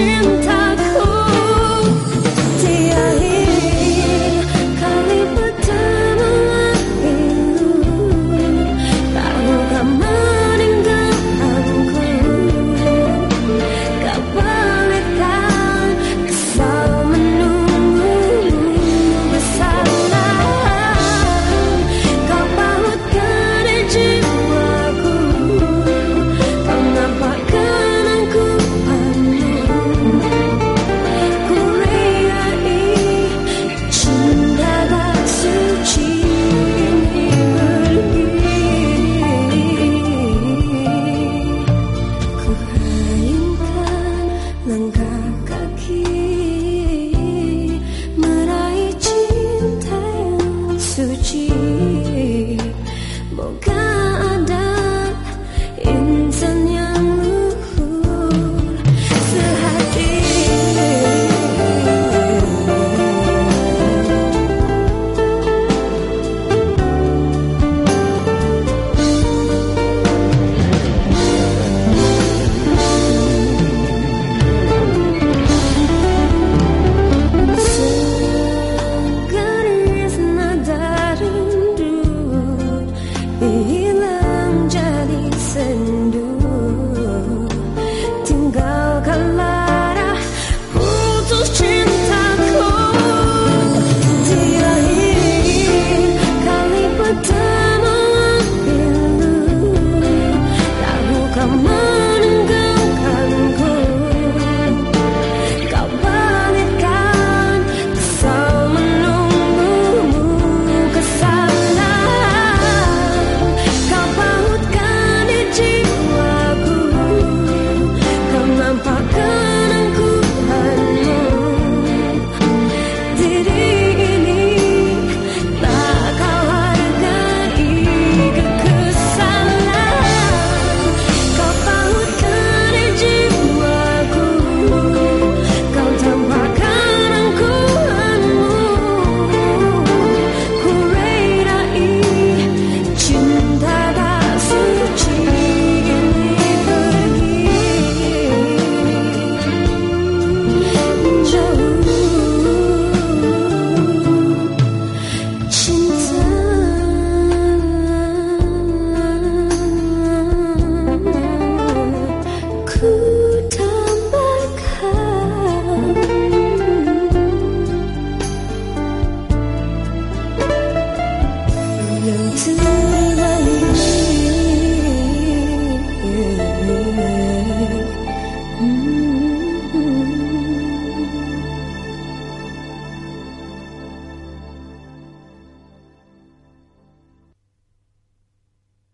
watching suci. lose